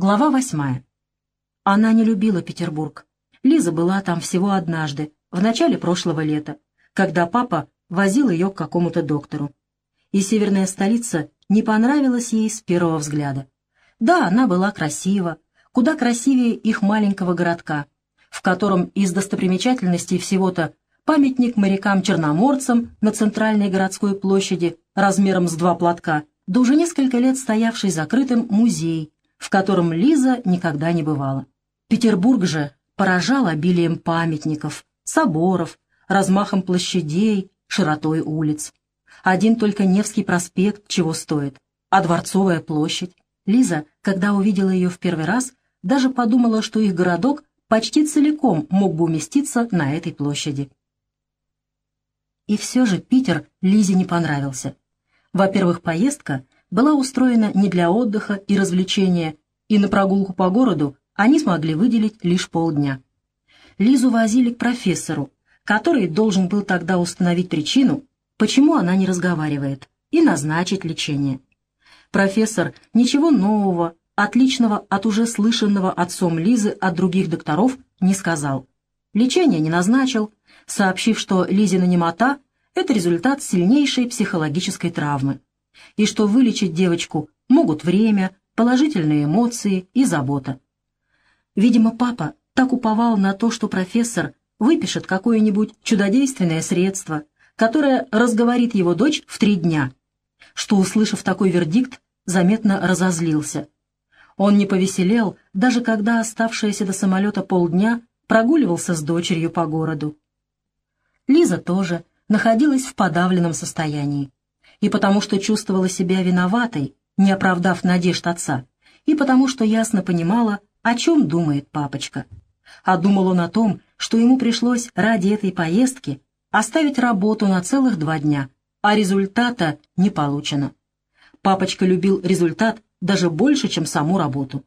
Глава восьмая. Она не любила Петербург. Лиза была там всего однажды, в начале прошлого лета, когда папа возил ее к какому-то доктору. И северная столица не понравилась ей с первого взгляда. Да, она была красива, куда красивее их маленького городка, в котором из достопримечательностей всего-то памятник морякам-черноморцам на центральной городской площади размером с два платка, да уже несколько лет стоявший закрытым музей, в котором Лиза никогда не бывала. Петербург же поражал обилием памятников, соборов, размахом площадей, широтой улиц. Один только Невский проспект чего стоит, а Дворцовая площадь. Лиза, когда увидела ее в первый раз, даже подумала, что их городок почти целиком мог бы уместиться на этой площади. И все же Питер Лизе не понравился. Во-первых, поездка была устроена не для отдыха и развлечения, и на прогулку по городу они смогли выделить лишь полдня. Лизу возили к профессору, который должен был тогда установить причину, почему она не разговаривает, и назначить лечение. Профессор ничего нового, отличного от уже слышанного отцом Лизы от других докторов, не сказал. Лечение не назначил, сообщив, что Лизина немота – это результат сильнейшей психологической травмы и что вылечить девочку могут время, положительные эмоции и забота. Видимо, папа так уповал на то, что профессор выпишет какое-нибудь чудодейственное средство, которое разговорит его дочь в три дня, что, услышав такой вердикт, заметно разозлился. Он не повеселел, даже когда оставшееся до самолета полдня прогуливался с дочерью по городу. Лиза тоже находилась в подавленном состоянии и потому что чувствовала себя виноватой, не оправдав надежд отца, и потому что ясно понимала, о чем думает папочка. А думал он о том, что ему пришлось ради этой поездки оставить работу на целых два дня, а результата не получено. Папочка любил результат даже больше, чем саму работу.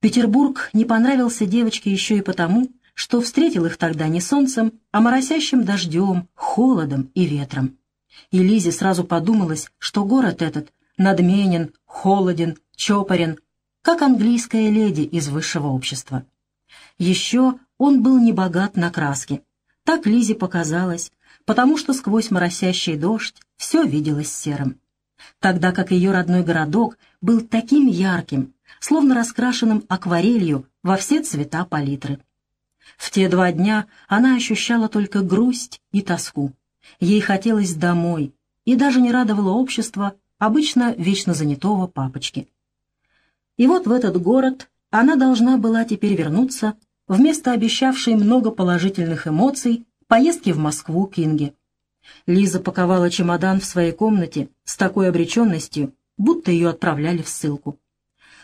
Петербург не понравился девочке еще и потому, что встретил их тогда не солнцем, а моросящим дождем, холодом и ветром и Лизе сразу подумалось, что город этот надменен, холоден, чопорен, как английская леди из высшего общества. Еще он был не богат на краски. Так Лизе показалось, потому что сквозь моросящий дождь все виделось серым. Тогда как ее родной городок был таким ярким, словно раскрашенным акварелью во все цвета палитры. В те два дня она ощущала только грусть и тоску. Ей хотелось домой, и даже не радовало общество обычно вечно занятого папочки. И вот в этот город она должна была теперь вернуться вместо обещавшей много положительных эмоций поездки в Москву к Инге. Лиза паковала чемодан в своей комнате с такой обреченностью, будто ее отправляли в ссылку.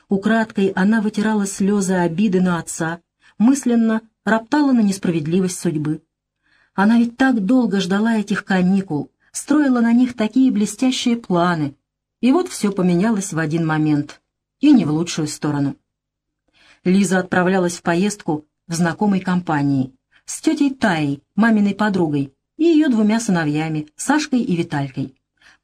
Украдкой она вытирала слезы обиды на отца, мысленно роптала на несправедливость судьбы. Она ведь так долго ждала этих каникул, строила на них такие блестящие планы. И вот все поменялось в один момент. И не в лучшую сторону. Лиза отправлялась в поездку в знакомой компании с тетей Таей, маминой подругой, и ее двумя сыновьями, Сашкой и Виталькой.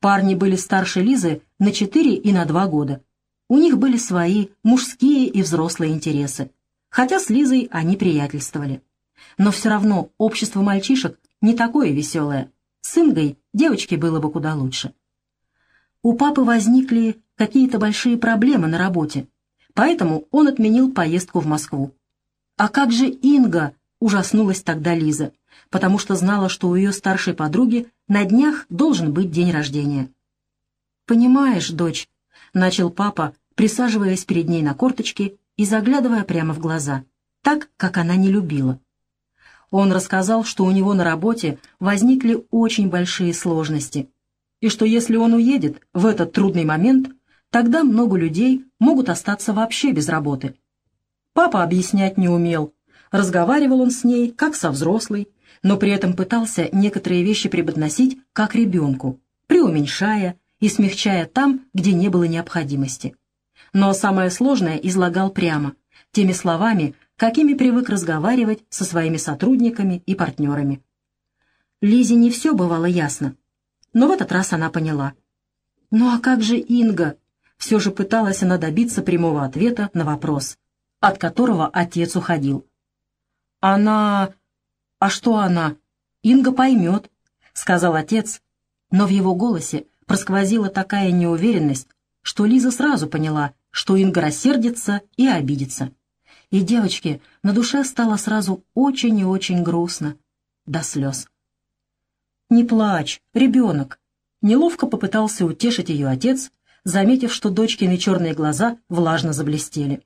Парни были старше Лизы на четыре и на два года. У них были свои мужские и взрослые интересы, хотя с Лизой они приятельствовали. Но все равно общество мальчишек не такое веселое. С Ингой девочке было бы куда лучше. У папы возникли какие-то большие проблемы на работе, поэтому он отменил поездку в Москву. «А как же Инга?» — ужаснулась тогда Лиза, потому что знала, что у ее старшей подруги на днях должен быть день рождения. «Понимаешь, дочь», — начал папа, присаживаясь перед ней на корточки и заглядывая прямо в глаза, так, как она не любила. Он рассказал, что у него на работе возникли очень большие сложности, и что если он уедет в этот трудный момент, тогда много людей могут остаться вообще без работы. Папа объяснять не умел. Разговаривал он с ней, как со взрослой, но при этом пытался некоторые вещи преподносить как ребенку, преуменьшая и смягчая там, где не было необходимости. Но самое сложное излагал прямо, теми словами, какими привык разговаривать со своими сотрудниками и партнерами. Лизе не все бывало ясно, но в этот раз она поняла. «Ну а как же Инга?» Все же пыталась она добиться прямого ответа на вопрос, от которого отец уходил. «Она... А что она? Инга поймет», — сказал отец, но в его голосе просквозила такая неуверенность, что Лиза сразу поняла, что Инга рассердится и обидится. И девочке на душе стало сразу очень и очень грустно, до слез. «Не плачь, ребенок!» Неловко попытался утешить ее отец, заметив, что дочкины черные глаза влажно заблестели.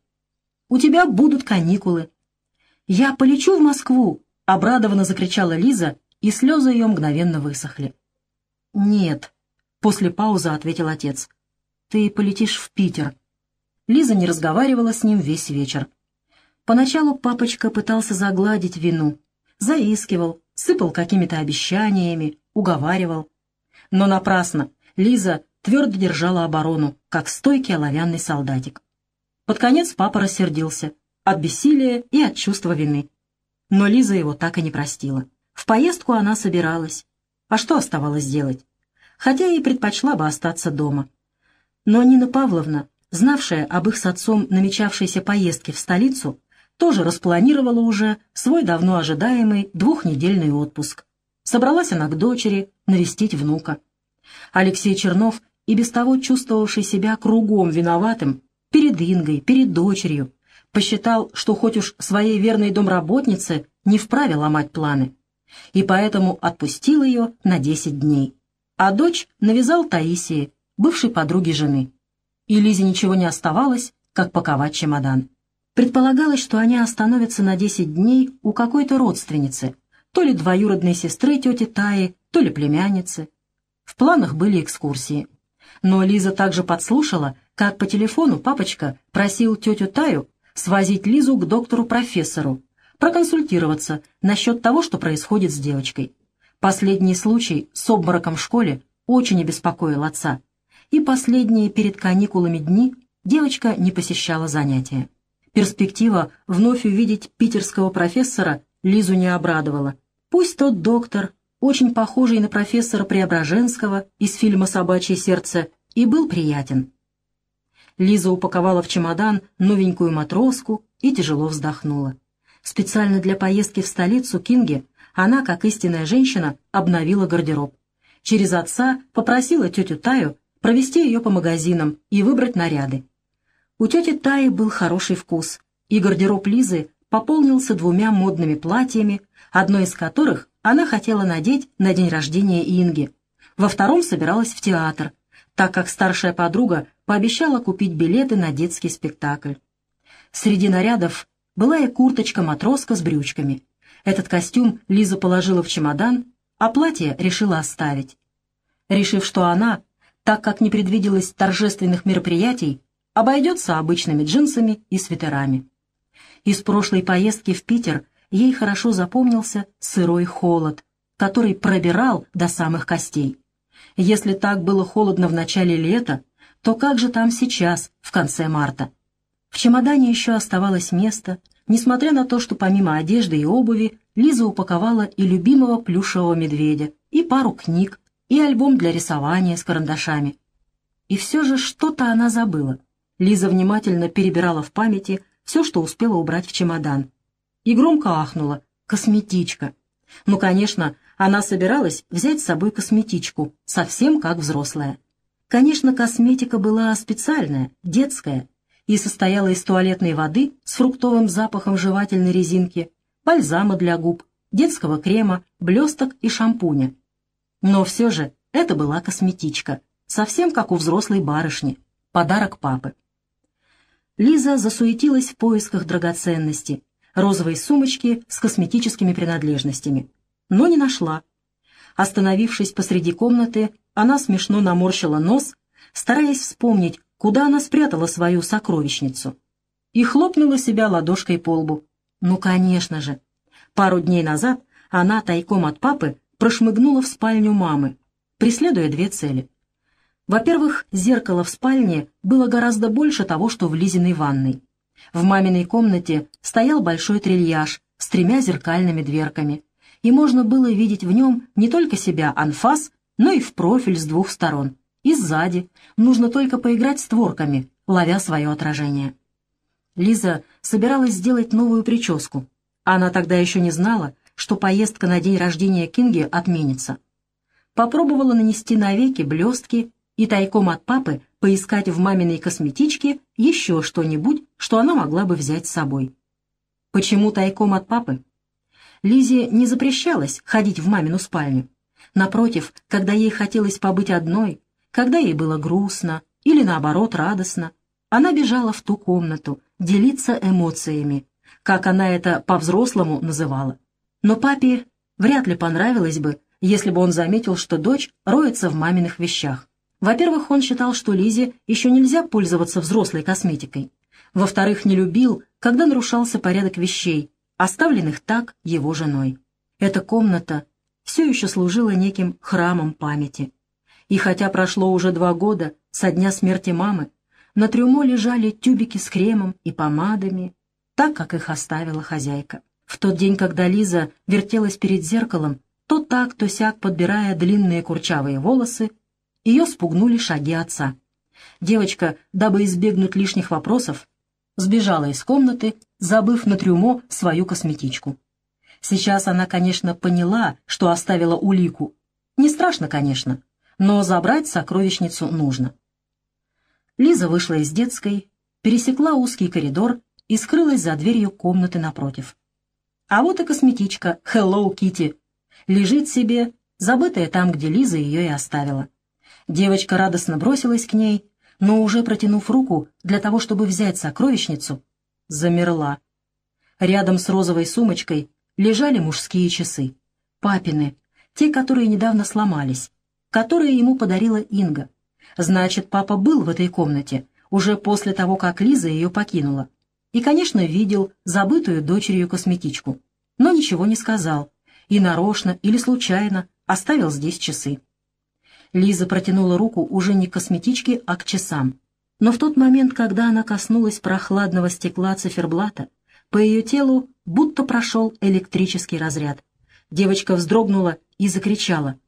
«У тебя будут каникулы». «Я полечу в Москву!» — обрадованно закричала Лиза, и слезы ее мгновенно высохли. «Нет», — после паузы ответил отец. «Ты полетишь в Питер». Лиза не разговаривала с ним весь вечер. Поначалу папочка пытался загладить вину, заискивал, сыпал какими-то обещаниями, уговаривал. Но напрасно Лиза твердо держала оборону, как стойкий оловянный солдатик. Под конец папа рассердился от бессилия и от чувства вины. Но Лиза его так и не простила. В поездку она собиралась. А что оставалось делать? Хотя и предпочла бы остаться дома. Но Нина Павловна, знавшая об их с отцом намечавшейся поездке в столицу, тоже распланировала уже свой давно ожидаемый двухнедельный отпуск. Собралась она к дочери навестить внука. Алексей Чернов, и без того чувствовавший себя кругом виноватым, перед Ингой, перед дочерью, посчитал, что хоть уж своей верной домработнице не вправе ломать планы, и поэтому отпустил ее на десять дней. А дочь навязал Таисии, бывшей подруге жены. И Лизе ничего не оставалось, как паковать чемодан. Предполагалось, что они остановятся на 10 дней у какой-то родственницы, то ли двоюродной сестры тети Таи, то ли племянницы. В планах были экскурсии. Но Лиза также подслушала, как по телефону папочка просил тетю Таю свозить Лизу к доктору-профессору, проконсультироваться насчет того, что происходит с девочкой. Последний случай с обмороком в школе очень обеспокоил отца, и последние перед каникулами дни девочка не посещала занятия. Перспектива вновь увидеть питерского профессора Лизу не обрадовала. Пусть тот доктор, очень похожий на профессора Преображенского из фильма «Собачье сердце», и был приятен. Лиза упаковала в чемодан новенькую матроску и тяжело вздохнула. Специально для поездки в столицу Кинги она, как истинная женщина, обновила гардероб. Через отца попросила тетю Таю провести ее по магазинам и выбрать наряды. У тети Таи был хороший вкус, и гардероб Лизы пополнился двумя модными платьями, одно из которых она хотела надеть на день рождения Инги. Во втором собиралась в театр, так как старшая подруга пообещала купить билеты на детский спектакль. Среди нарядов была и курточка-матроска с брючками. Этот костюм Лиза положила в чемодан, а платье решила оставить. Решив, что она, так как не предвиделось торжественных мероприятий, обойдется обычными джинсами и свитерами. Из прошлой поездки в Питер ей хорошо запомнился сырой холод, который пробирал до самых костей. Если так было холодно в начале лета, то как же там сейчас, в конце марта? В чемодане еще оставалось место, несмотря на то, что помимо одежды и обуви Лиза упаковала и любимого плюшевого медведя, и пару книг, и альбом для рисования с карандашами. И все же что-то она забыла — Лиза внимательно перебирала в памяти все, что успела убрать в чемодан. И громко ахнула. «Косметичка». Ну, конечно, она собиралась взять с собой косметичку, совсем как взрослая. Конечно, косметика была специальная, детская, и состояла из туалетной воды с фруктовым запахом жевательной резинки, бальзама для губ, детского крема, блесток и шампуня. Но все же это была косметичка, совсем как у взрослой барышни, подарок папы. Лиза засуетилась в поисках драгоценности, розовой сумочки с косметическими принадлежностями, но не нашла. Остановившись посреди комнаты, она смешно наморщила нос, стараясь вспомнить, куда она спрятала свою сокровищницу, и хлопнула себя ладошкой по лбу. Ну, конечно же. Пару дней назад она тайком от папы прошмыгнула в спальню мамы, преследуя две цели — во-первых, зеркало в спальне было гораздо больше того, что в Лизиной ванной. В маминой комнате стоял большой трильяж с тремя зеркальными дверками, и можно было видеть в нем не только себя анфас, но и в профиль с двух сторон. и сзади. Нужно только поиграть створками, ловя свое отражение. Лиза собиралась сделать новую прическу. Она тогда еще не знала, что поездка на день рождения Кинги отменится. Попробовала нанести на веки блестки и тайком от папы поискать в маминой косметичке еще что-нибудь, что она могла бы взять с собой. Почему тайком от папы? Лизе не запрещалось ходить в мамину спальню. Напротив, когда ей хотелось побыть одной, когда ей было грустно или, наоборот, радостно, она бежала в ту комнату, делиться эмоциями, как она это по-взрослому называла. Но папе вряд ли понравилось бы, если бы он заметил, что дочь роется в маминых вещах. Во-первых, он считал, что Лизе еще нельзя пользоваться взрослой косметикой. Во-вторых, не любил, когда нарушался порядок вещей, оставленных так его женой. Эта комната все еще служила неким храмом памяти. И хотя прошло уже два года со дня смерти мамы, на трюмо лежали тюбики с кремом и помадами, так, как их оставила хозяйка. В тот день, когда Лиза вертелась перед зеркалом, то так, то сяк подбирая длинные курчавые волосы, ее спугнули шаги отца. Девочка, дабы избегнуть лишних вопросов, сбежала из комнаты, забыв на трюмо свою косметичку. Сейчас она, конечно, поняла, что оставила улику. Не страшно, конечно, но забрать сокровищницу нужно. Лиза вышла из детской, пересекла узкий коридор и скрылась за дверью комнаты напротив. А вот и косметичка «Hello Kitty» лежит себе, забытая там, где Лиза ее и оставила. Девочка радостно бросилась к ней, но уже протянув руку для того, чтобы взять сокровищницу, замерла. Рядом с розовой сумочкой лежали мужские часы. Папины, те, которые недавно сломались, которые ему подарила Инга. Значит, папа был в этой комнате уже после того, как Лиза ее покинула. И, конечно, видел забытую дочерью косметичку, но ничего не сказал, и нарочно или случайно оставил здесь часы. Лиза протянула руку уже не к косметичке, а к часам. Но в тот момент, когда она коснулась прохладного стекла циферблата, по ее телу будто прошел электрический разряд. Девочка вздрогнула и закричала.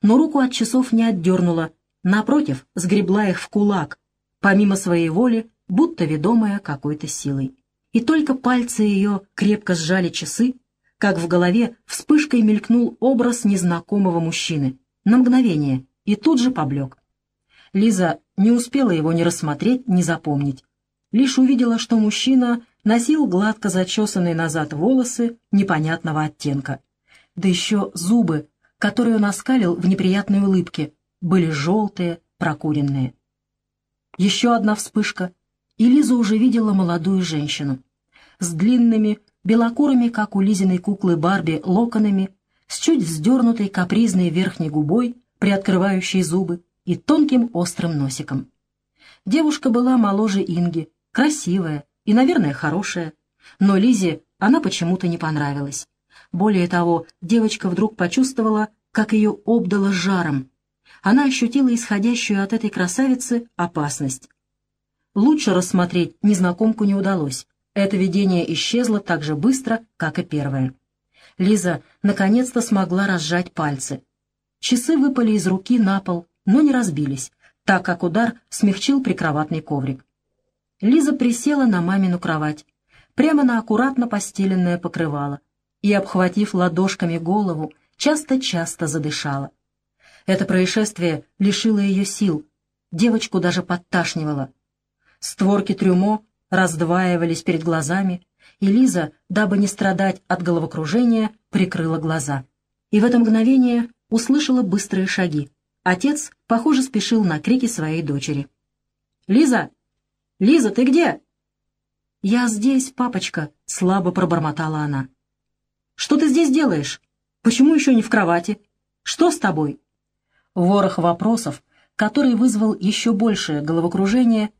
Но руку от часов не отдернула, напротив, сгребла их в кулак, помимо своей воли, будто ведомая какой-то силой. И только пальцы ее крепко сжали часы, как в голове вспышкой мелькнул образ незнакомого мужчины. На мгновение — и тут же поблек. Лиза не успела его ни рассмотреть, ни запомнить. Лишь увидела, что мужчина носил гладко зачесанные назад волосы непонятного оттенка. Да еще зубы, которые он оскалил в неприятной улыбке, были желтые, прокуренные. Еще одна вспышка, и Лиза уже видела молодую женщину. С длинными, белокурыми, как у Лизиной куклы Барби, локонами, с чуть вздернутой капризной верхней губой приоткрывающей зубы, и тонким острым носиком. Девушка была моложе Инги, красивая и, наверное, хорошая, но Лизе она почему-то не понравилась. Более того, девочка вдруг почувствовала, как ее обдало жаром. Она ощутила исходящую от этой красавицы опасность. Лучше рассмотреть незнакомку не удалось. Это видение исчезло так же быстро, как и первое. Лиза наконец-то смогла разжать пальцы. Часы выпали из руки на пол, но не разбились, так как удар смягчил прикроватный коврик. Лиза присела на мамину кровать, прямо на аккуратно постеленное покрывало, и, обхватив ладошками голову, часто-часто задышала. Это происшествие лишило ее сил, девочку даже подташнивало. Створки трюмо раздваивались перед глазами, и Лиза, дабы не страдать от головокружения, прикрыла глаза. И в это мгновение услышала быстрые шаги. Отец, похоже, спешил на крики своей дочери. «Лиза! Лиза, ты где?» «Я здесь, папочка», — слабо пробормотала она. «Что ты здесь делаешь? Почему еще не в кровати? Что с тобой?» Ворох вопросов, который вызвал еще большее головокружение,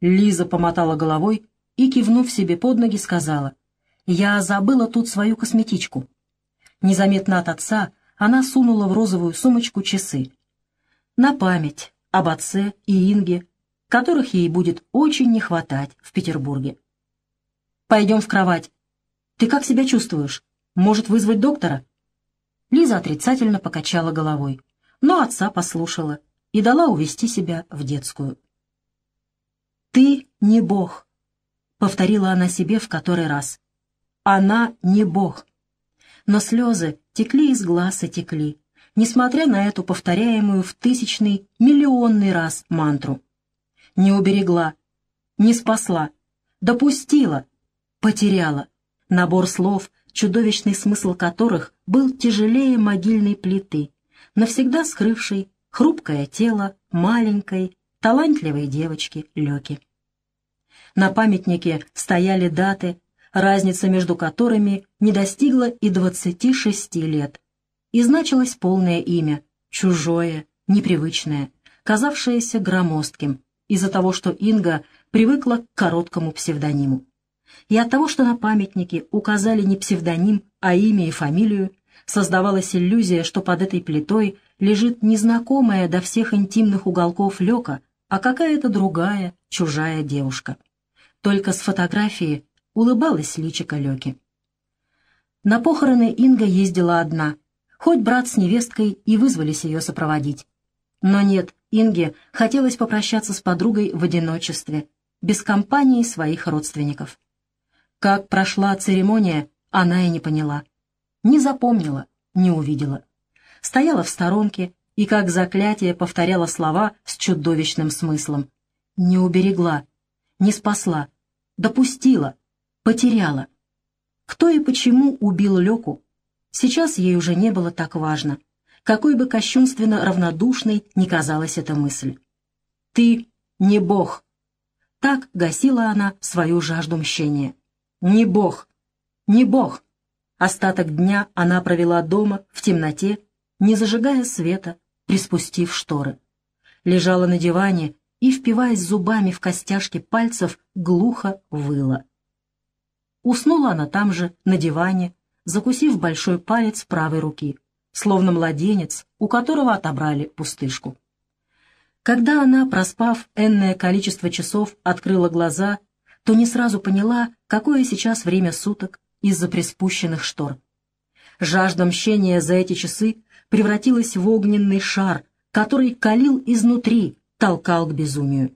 Лиза помотала головой и, кивнув себе под ноги, сказала, «Я забыла тут свою косметичку». Незаметно от отца она сунула в розовую сумочку часы. На память об отце и Инге, которых ей будет очень не хватать в Петербурге. «Пойдем в кровать. Ты как себя чувствуешь? Может вызвать доктора?» Лиза отрицательно покачала головой, но отца послушала и дала увести себя в детскую. «Ты не Бог», — повторила она себе в который раз. «Она не Бог». Но слезы текли из глаз и текли, несмотря на эту повторяемую в тысячный, миллионный раз мантру. Не уберегла, не спасла, допустила, потеряла. Набор слов, чудовищный смысл которых был тяжелее могильной плиты, навсегда скрывший хрупкое тело маленькой, талантливой девочки Лёки. На памятнике стояли даты, разница между которыми не достигла и 26 лет, и значилось полное имя, чужое, непривычное, казавшееся громоздким, из-за того, что Инга привыкла к короткому псевдониму. И от того, что на памятнике указали не псевдоним, а имя и фамилию, создавалась иллюзия, что под этой плитой лежит незнакомая до всех интимных уголков Лёка, а какая-то другая, чужая девушка. Только с фотографии улыбалась личико Лёки. На похороны Инга ездила одна, хоть брат с невесткой и вызвались ее сопроводить. Но нет, Инге хотелось попрощаться с подругой в одиночестве, без компании своих родственников. Как прошла церемония, она и не поняла. Не запомнила, не увидела. Стояла в сторонке и как заклятие повторяла слова с чудовищным смыслом. Не уберегла, не спасла, допустила, потеряла. Кто и почему убил Леку, сейчас ей уже не было так важно, какой бы кощунственно равнодушной ни казалась эта мысль. «Ты не Бог!» Так гасила она свою жажду мщения. «Не Бог! Не Бог!» Остаток дня она провела дома, в темноте, не зажигая света, приспустив шторы. Лежала на диване и, впиваясь зубами в костяшки пальцев, глухо выла. Уснула она там же, на диване, закусив большой палец правой руки, словно младенец, у которого отобрали пустышку. Когда она, проспав энное количество часов, открыла глаза, то не сразу поняла, какое сейчас время суток из-за приспущенных штор. Жажда мщения за эти часы превратилась в огненный шар, который калил изнутри, толкал к безумию.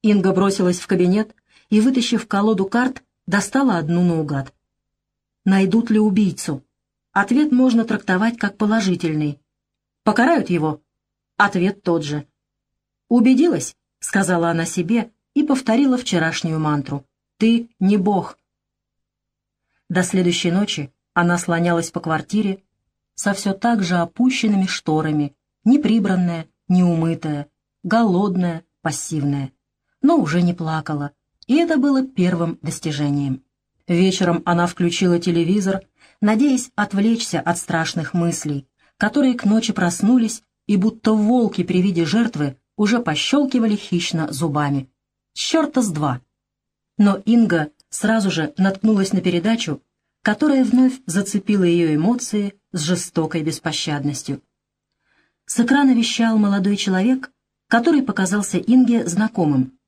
Инга бросилась в кабинет и, вытащив колоду карт, достала одну наугад. Найдут ли убийцу? Ответ можно трактовать как положительный. Покарают его? Ответ тот же. «Убедилась?» — сказала она себе и повторила вчерашнюю мантру. «Ты не бог». До следующей ночи она слонялась по квартире со все так же опущенными шторами, неприбранная, неумытая, голодная, пассивная, но уже не плакала, и это было первым достижением. Вечером она включила телевизор, надеясь отвлечься от страшных мыслей, которые к ночи проснулись и будто волки при виде жертвы уже пощелкивали хищно зубами. Черта с два! Но Инга сразу же наткнулась на передачу, которая вновь зацепила ее эмоции с жестокой беспощадностью. С экрана вещал молодой человек, который показался Инге знакомым.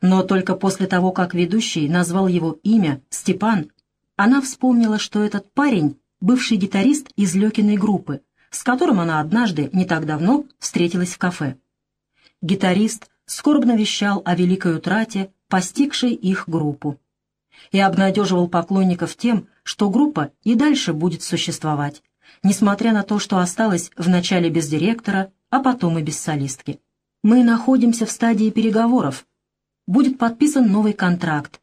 Но только после того, как ведущий назвал его имя Степан, она вспомнила, что этот парень — бывший гитарист из Лекиной группы, с которым она однажды, не так давно, встретилась в кафе. Гитарист скорбно вещал о великой утрате, постигшей их группу, и обнадеживал поклонников тем, что группа и дальше будет существовать, несмотря на то, что осталась вначале без директора, а потом и без солистки. Мы находимся в стадии переговоров. Будет подписан новый контракт.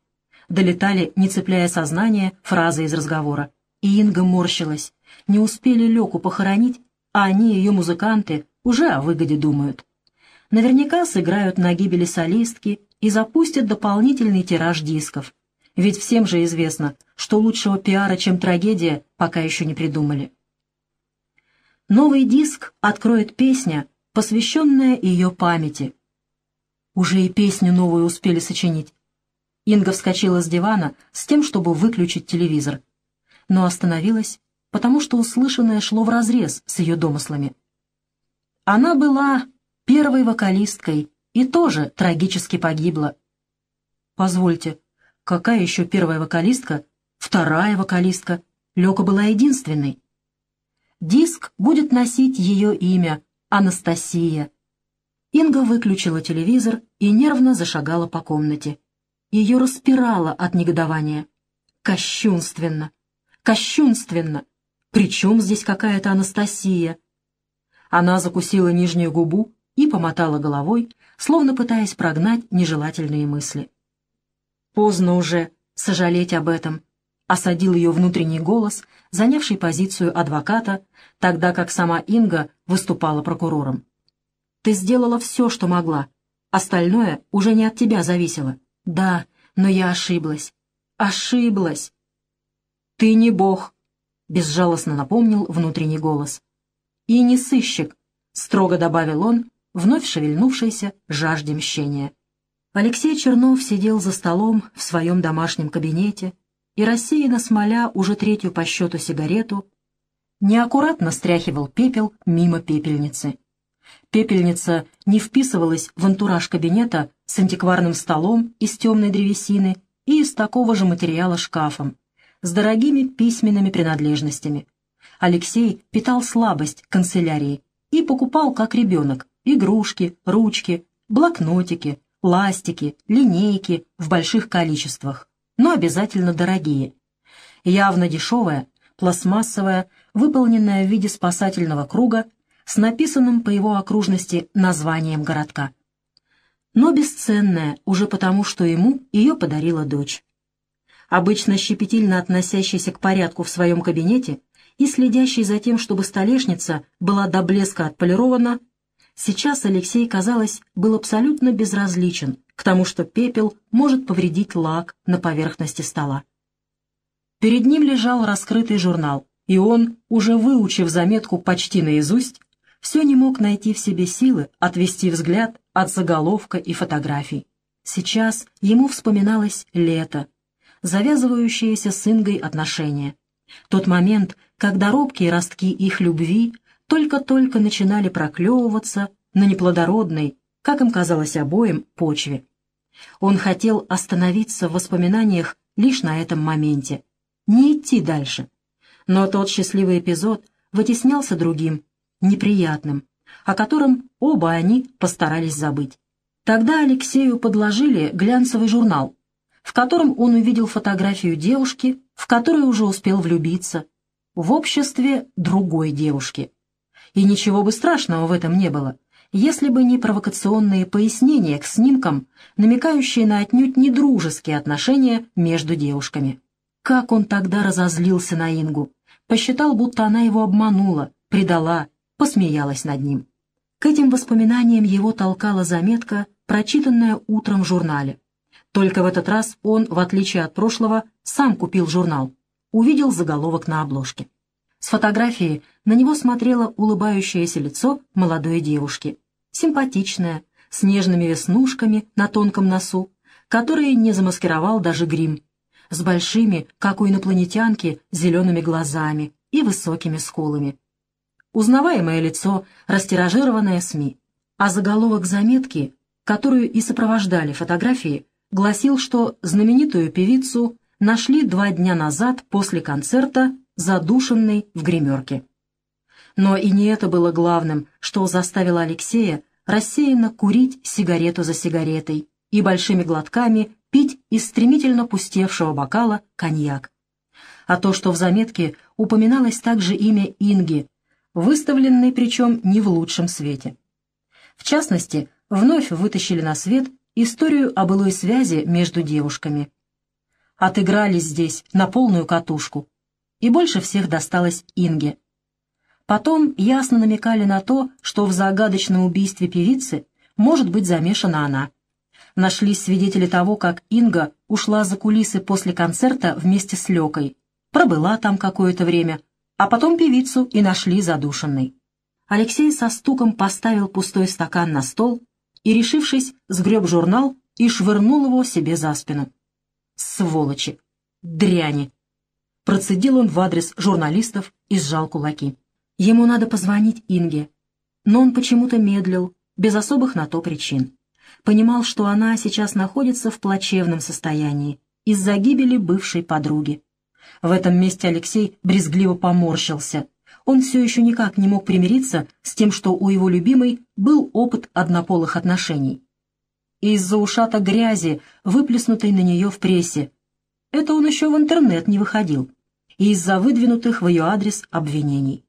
Долетали, не цепляя сознание, фразы из разговора. И Инга морщилась. Не успели Леку похоронить, а они, ее музыканты, уже о выгоде думают. Наверняка сыграют на гибели солистки и запустят дополнительный тираж дисков. Ведь всем же известно, что лучшего пиара, чем трагедия, пока еще не придумали. Новый диск откроет песня, посвященная ее памяти. Уже и песню новую успели сочинить. Инга вскочила с дивана с тем, чтобы выключить телевизор, но остановилась, потому что услышанное шло вразрез с ее домыслами. Она была первой вокалисткой и тоже трагически погибла. Позвольте, Какая еще первая вокалистка? Вторая вокалистка. Лёка была единственной. Диск будет носить ее имя Анастасия. Инга выключила телевизор и нервно зашагала по комнате. Ее распирало от негодования. Кощунственно! Кощунственно! Причем здесь какая-то Анастасия? Она закусила нижнюю губу и помотала головой, словно пытаясь прогнать нежелательные мысли. Поздно уже сожалеть об этом, осадил ее внутренний голос, занявший позицию адвоката, тогда как сама Инга выступала прокурором. «Ты сделала все, что могла. Остальное уже не от тебя зависело. Да, но я ошиблась. Ошиблась!» «Ты не бог», — безжалостно напомнил внутренний голос. «И не сыщик», — строго добавил он, вновь шевельнувшийся жажде мщения. Алексей Чернов сидел за столом в своем домашнем кабинете и, рассеянно смоля уже третью по счету сигарету, неаккуратно стряхивал пепел мимо пепельницы. Пепельница не вписывалась в антураж кабинета с антикварным столом из темной древесины и из такого же материала шкафом, с дорогими письменными принадлежностями. Алексей питал слабость к канцелярии и покупал, как ребенок, игрушки, ручки, блокнотики, ластики, линейки в больших количествах, но обязательно дорогие. Явно дешевая, пластмассовая, выполненная в виде спасательного круга с написанным по его окружности названием городка. Но бесценная уже потому, что ему ее подарила дочь. Обычно щепетильно относящийся к порядку в своем кабинете и следящий за тем, чтобы столешница была до блеска отполирована, Сейчас Алексей, казалось, был абсолютно безразличен к тому, что пепел может повредить лак на поверхности стола. Перед ним лежал раскрытый журнал, и он, уже выучив заметку почти наизусть, все не мог найти в себе силы отвести взгляд от заголовка и фотографий. Сейчас ему вспоминалось лето, завязывающееся с Ингой отношения. Тот момент, когда робкие ростки их любви только-только начинали проклевываться на неплодородной, как им казалось обоим, почве. Он хотел остановиться в воспоминаниях лишь на этом моменте, не идти дальше. Но тот счастливый эпизод вытеснялся другим, неприятным, о котором оба они постарались забыть. Тогда Алексею подложили глянцевый журнал, в котором он увидел фотографию девушки, в которую уже успел влюбиться, в обществе другой девушки. И ничего бы страшного в этом не было, если бы не провокационные пояснения к снимкам, намекающие на отнюдь недружеские отношения между девушками. Как он тогда разозлился на Ингу, посчитал, будто она его обманула, предала, посмеялась над ним. К этим воспоминаниям его толкала заметка, прочитанная утром в журнале. Только в этот раз он, в отличие от прошлого, сам купил журнал. Увидел заголовок на обложке. С фотографии на него смотрело улыбающееся лицо молодой девушки. Симпатичная, с нежными веснушками на тонком носу, которые не замаскировал даже грим, с большими, как у инопланетянки, зелеными глазами и высокими скулами. Узнаваемое лицо, растиражированное СМИ. А заголовок заметки, которую и сопровождали фотографии, гласил, что знаменитую певицу нашли два дня назад после концерта задушенный в гримерке. Но и не это было главным, что заставило Алексея рассеянно курить сигарету за сигаретой и большими глотками пить из стремительно пустевшего бокала коньяк. А то, что в заметке упоминалось также имя Инги, выставленной причем не в лучшем свете. В частности, вновь вытащили на свет историю о былой связи между девушками. Отыгрались здесь на полную катушку, и больше всех досталось Инге. Потом ясно намекали на то, что в загадочном убийстве певицы может быть замешана она. Нашлись свидетели того, как Инга ушла за кулисы после концерта вместе с Лёкой, пробыла там какое-то время, а потом певицу и нашли задушенной. Алексей со стуком поставил пустой стакан на стол и, решившись, сгреб журнал и швырнул его себе за спину. Сволочи! Дряни! Процедил он в адрес журналистов и сжал кулаки. Ему надо позвонить Инге, но он почему-то медлил, без особых на то причин. Понимал, что она сейчас находится в плачевном состоянии из-за гибели бывшей подруги. В этом месте Алексей брезгливо поморщился, Он все еще никак не мог примириться с тем, что у его любимой был опыт однополых отношений. Из-за ушата грязи, выплеснутой на нее в прессе, это он еще в интернет не выходил, и из-за выдвинутых в ее адрес обвинений.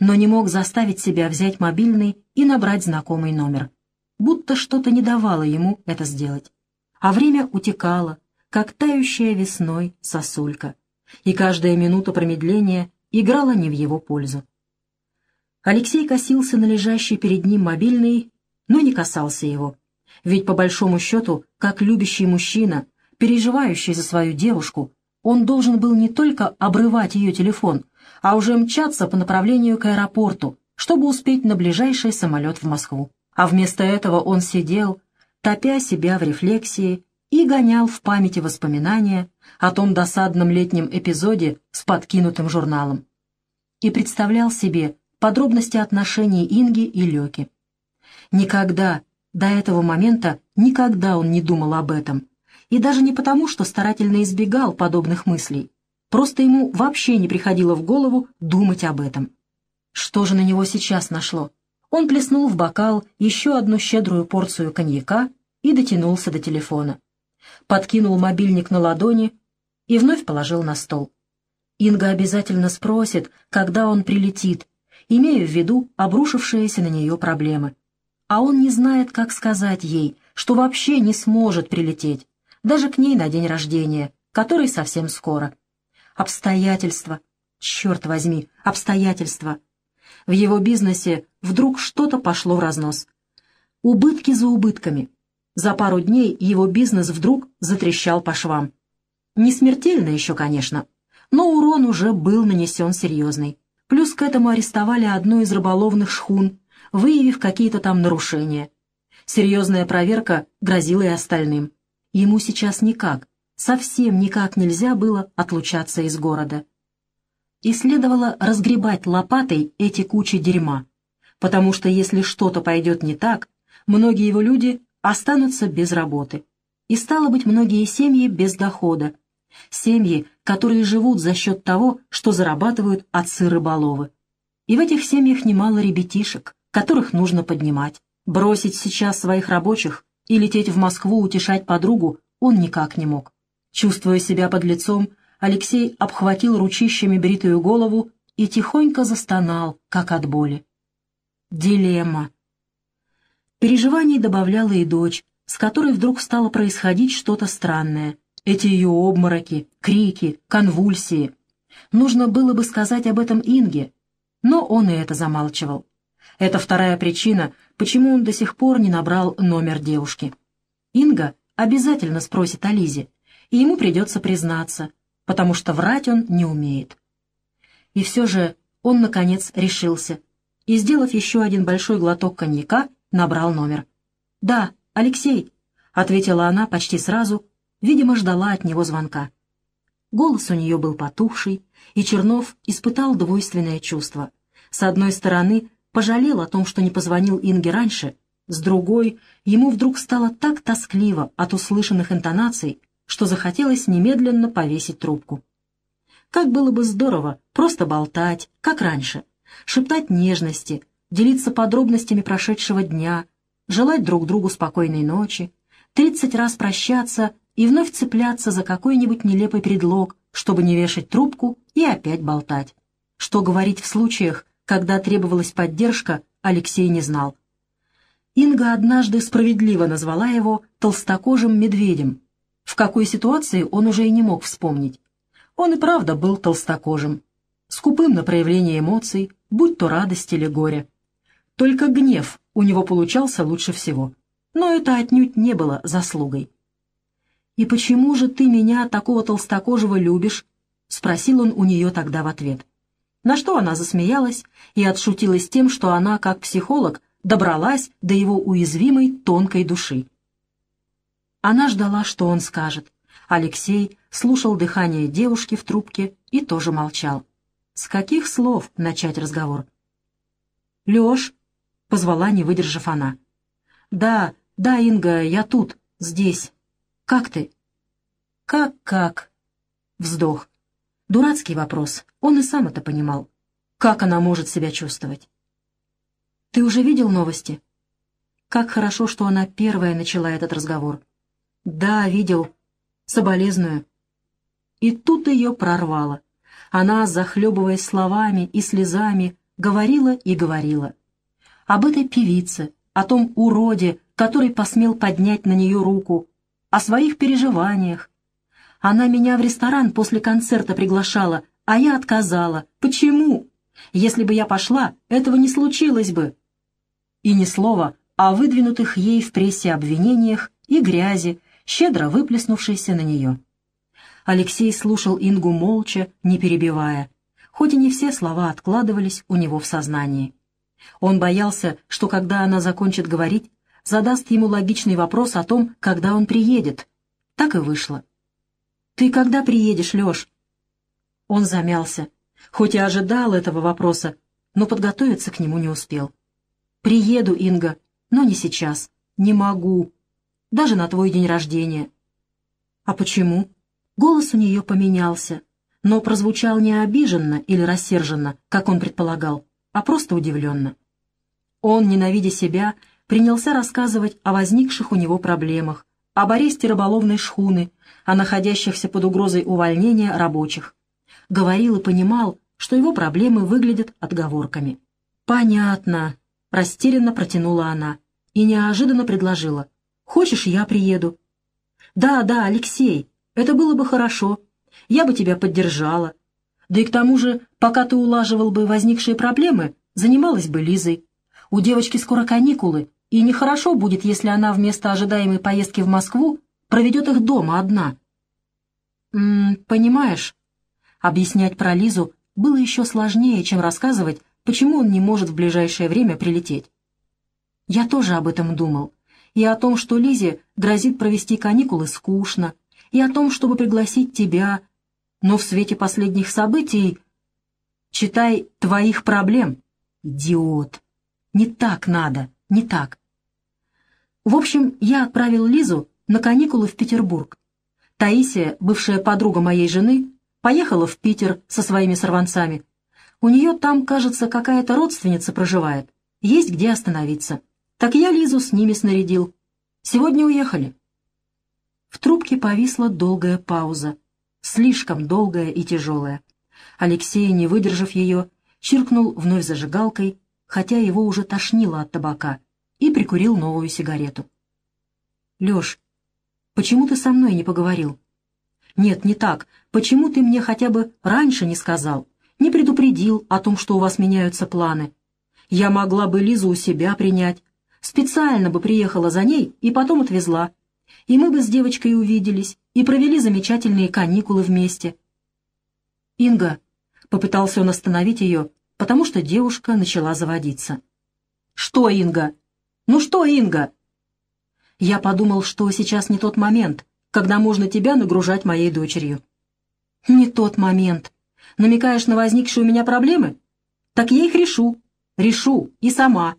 Но не мог заставить себя взять мобильный и набрать знакомый номер. Будто что-то не давало ему это сделать. А время утекало, как тающая весной сосулька, и каждая минута промедления играла не в его пользу. Алексей косился на лежащий перед ним мобильный, но не касался его. Ведь по большому счету, как любящий мужчина, переживающий за свою девушку, он должен был не только обрывать ее телефон, а уже мчаться по направлению к аэропорту, чтобы успеть на ближайший самолет в Москву. А вместо этого он сидел, топя себя в рефлексии, и гонял в памяти воспоминания о том досадном летнем эпизоде с подкинутым журналом. И представлял себе подробности отношений Инги и Лёки. Никогда, до этого момента, никогда он не думал об этом. И даже не потому, что старательно избегал подобных мыслей. Просто ему вообще не приходило в голову думать об этом. Что же на него сейчас нашло? Он плеснул в бокал еще одну щедрую порцию коньяка и дотянулся до телефона. Подкинул мобильник на ладони и вновь положил на стол. Инга обязательно спросит, когда он прилетит, имея в виду обрушившиеся на нее проблемы. А он не знает, как сказать ей, что вообще не сможет прилететь, даже к ней на день рождения, который совсем скоро. Обстоятельства. Черт возьми, обстоятельства. В его бизнесе вдруг что-то пошло в разнос. Убытки за убытками. За пару дней его бизнес вдруг затрещал по швам. Не смертельно еще, конечно, но урон уже был нанесен серьезный. Плюс к этому арестовали одну из рыболовных шхун, выявив какие-то там нарушения. Серьезная проверка грозила и остальным. Ему сейчас никак, совсем никак нельзя было отлучаться из города. И следовало разгребать лопатой эти кучи дерьма, потому что если что-то пойдет не так, многие его люди останутся без работы. И стало быть, многие семьи без дохода, Семьи, которые живут за счет того, что зарабатывают отцы-рыболовы. И в этих семьях немало ребятишек, которых нужно поднимать. Бросить сейчас своих рабочих и лететь в Москву утешать подругу он никак не мог. Чувствуя себя под лицом, Алексей обхватил ручищами бритую голову и тихонько застонал, как от боли. Дилемма. Переживаний добавляла и дочь, с которой вдруг стало происходить что-то странное — эти ее обмороки, крики, конвульсии. Нужно было бы сказать об этом Инге, но он и это замалчивал. Это вторая причина, почему он до сих пор не набрал номер девушки. Инга обязательно спросит о Лизе, и ему придется признаться, потому что врать он не умеет. И все же он, наконец, решился, и, сделав еще один большой глоток коньяка, набрал номер. «Да, Алексей», — ответила она почти сразу, видимо, ждала от него звонка. Голос у нее был потухший, и Чернов испытал двойственное чувство. С одной стороны, пожалел о том, что не позвонил Инге раньше, с другой, ему вдруг стало так тоскливо от услышанных интонаций, что захотелось немедленно повесить трубку. Как было бы здорово просто болтать, как раньше, шептать нежности, делиться подробностями прошедшего дня, желать друг другу спокойной ночи, тридцать раз прощаться и вновь цепляться за какой-нибудь нелепый предлог, чтобы не вешать трубку и опять болтать. Что говорить в случаях, когда требовалась поддержка, Алексей не знал. Инга однажды справедливо назвала его толстокожим медведем. В какой ситуации он уже и не мог вспомнить. Он и правда был толстокожим, скупым на проявление эмоций, будь то радость или горе. Только гнев у него получался лучше всего. Но это отнюдь не было заслугой. «И почему же ты меня, такого толстокожего, любишь?» — спросил он у нее тогда в ответ. На что она засмеялась и отшутилась тем, что она, как психолог, добралась до его уязвимой тонкой души. Она ждала, что он скажет. Алексей слушал дыхание девушки в трубке и тоже молчал. С каких слов начать разговор? «Лёш», — позвала, не выдержав она. «Да, да, Инга, я тут, здесь». «Как ты?» «Как-как?» Вздох. Дурацкий вопрос, он и сам это понимал. Как она может себя чувствовать? «Ты уже видел новости?» Как хорошо, что она первая начала этот разговор. «Да, видел. Соболезную». И тут ее прорвало. Она, захлебываясь словами и слезами, говорила и говорила. Об этой певице, о том уроде, который посмел поднять на нее руку, о своих переживаниях. Она меня в ресторан после концерта приглашала, а я отказала. Почему? Если бы я пошла, этого не случилось бы. И ни слова о выдвинутых ей в прессе обвинениях и грязи, щедро выплеснувшейся на нее. Алексей слушал Ингу молча, не перебивая, хоть и не все слова откладывались у него в сознании. Он боялся, что когда она закончит говорить, задаст ему логичный вопрос о том, когда он приедет. Так и вышло. «Ты когда приедешь, Леш?» Он замялся, хоть и ожидал этого вопроса, но подготовиться к нему не успел. «Приеду, Инга, но не сейчас. Не могу. Даже на твой день рождения». «А почему?» Голос у нее поменялся, но прозвучал не обиженно или рассерженно, как он предполагал, а просто удивленно. Он, ненавидя себя, принялся рассказывать о возникших у него проблемах, об аресте рыболовной шхуны, о находящихся под угрозой увольнения рабочих. Говорил и понимал, что его проблемы выглядят отговорками. «Понятно», — растерянно протянула она и неожиданно предложила. «Хочешь, я приеду?» «Да, да, Алексей, это было бы хорошо. Я бы тебя поддержала. Да и к тому же, пока ты улаживал бы возникшие проблемы, занималась бы Лизой. У девочки скоро каникулы, и нехорошо будет, если она вместо ожидаемой поездки в Москву проведет их дома одна. «М -м, понимаешь, объяснять про Лизу было еще сложнее, чем рассказывать, почему он не может в ближайшее время прилететь. Я тоже об этом думал, и о том, что Лизе грозит провести каникулы скучно, и о том, чтобы пригласить тебя, но в свете последних событий... Читай твоих проблем, идиот. Не так надо, не так. В общем, я отправил Лизу на каникулы в Петербург. Таисия, бывшая подруга моей жены, поехала в Питер со своими сорванцами. У нее там, кажется, какая-то родственница проживает. Есть где остановиться. Так я Лизу с ними снарядил. Сегодня уехали. В трубке повисла долгая пауза, слишком долгая и тяжелая. Алексей, не выдержав ее, чиркнул вновь зажигалкой, хотя его уже тошнило от табака, и прикурил новую сигарету. «Леш, почему ты со мной не поговорил?» «Нет, не так. Почему ты мне хотя бы раньше не сказал, не предупредил о том, что у вас меняются планы? Я могла бы Лизу у себя принять, специально бы приехала за ней и потом отвезла, и мы бы с девочкой увиделись и провели замечательные каникулы вместе. «Инга», — попытался он остановить ее, потому что девушка начала заводиться. «Что, Инга? Ну что, Инга?» Я подумал, что сейчас не тот момент, когда можно тебя нагружать моей дочерью. «Не тот момент. Намекаешь на возникшие у меня проблемы? Так я их решу. Решу. И сама.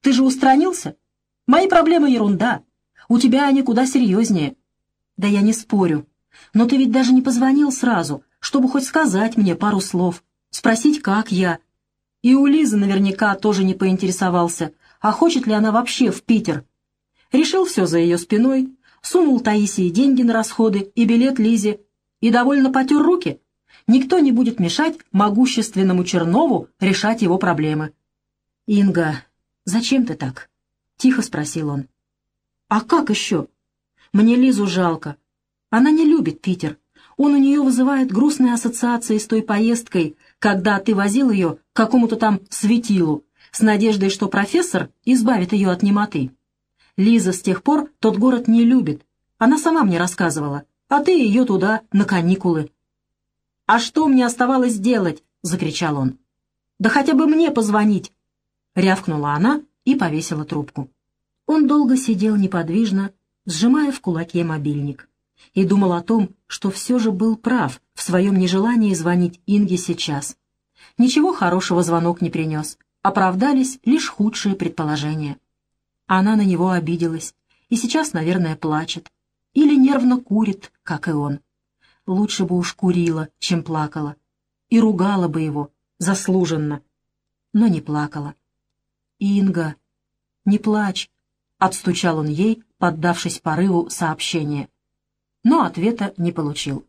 Ты же устранился? Мои проблемы — ерунда. У тебя они куда серьезнее. Да я не спорю. Но ты ведь даже не позвонил сразу, чтобы хоть сказать мне пару слов, спросить, как я. И у Лизы наверняка тоже не поинтересовался, а хочет ли она вообще в Питер. Решил все за ее спиной, сунул Таисии деньги на расходы и билет Лизе, и довольно потер руки. Никто не будет мешать могущественному Чернову решать его проблемы. «Инга, зачем ты так?» — тихо спросил он. «А как еще? Мне Лизу жалко. Она не любит Питер. Он у нее вызывает грустные ассоциации с той поездкой, когда ты возил ее к какому-то там светилу, с надеждой, что профессор избавит ее от немоты. Лиза с тех пор тот город не любит. Она сама мне рассказывала, а ты ее туда на каникулы. «А что мне оставалось делать?» — закричал он. «Да хотя бы мне позвонить!» — рявкнула она и повесила трубку. Он долго сидел неподвижно, сжимая в кулаке мобильник, и думал о том, что все же был прав в своем нежелании звонить Инге сейчас. Ничего хорошего звонок не принес, оправдались лишь худшие предположения. Она на него обиделась и сейчас, наверное, плачет. Или нервно курит, как и он. Лучше бы уж курила, чем плакала. И ругала бы его заслуженно, но не плакала. «Инга, не плачь», — отстучал он ей, поддавшись порыву сообщения. Но ответа не получил.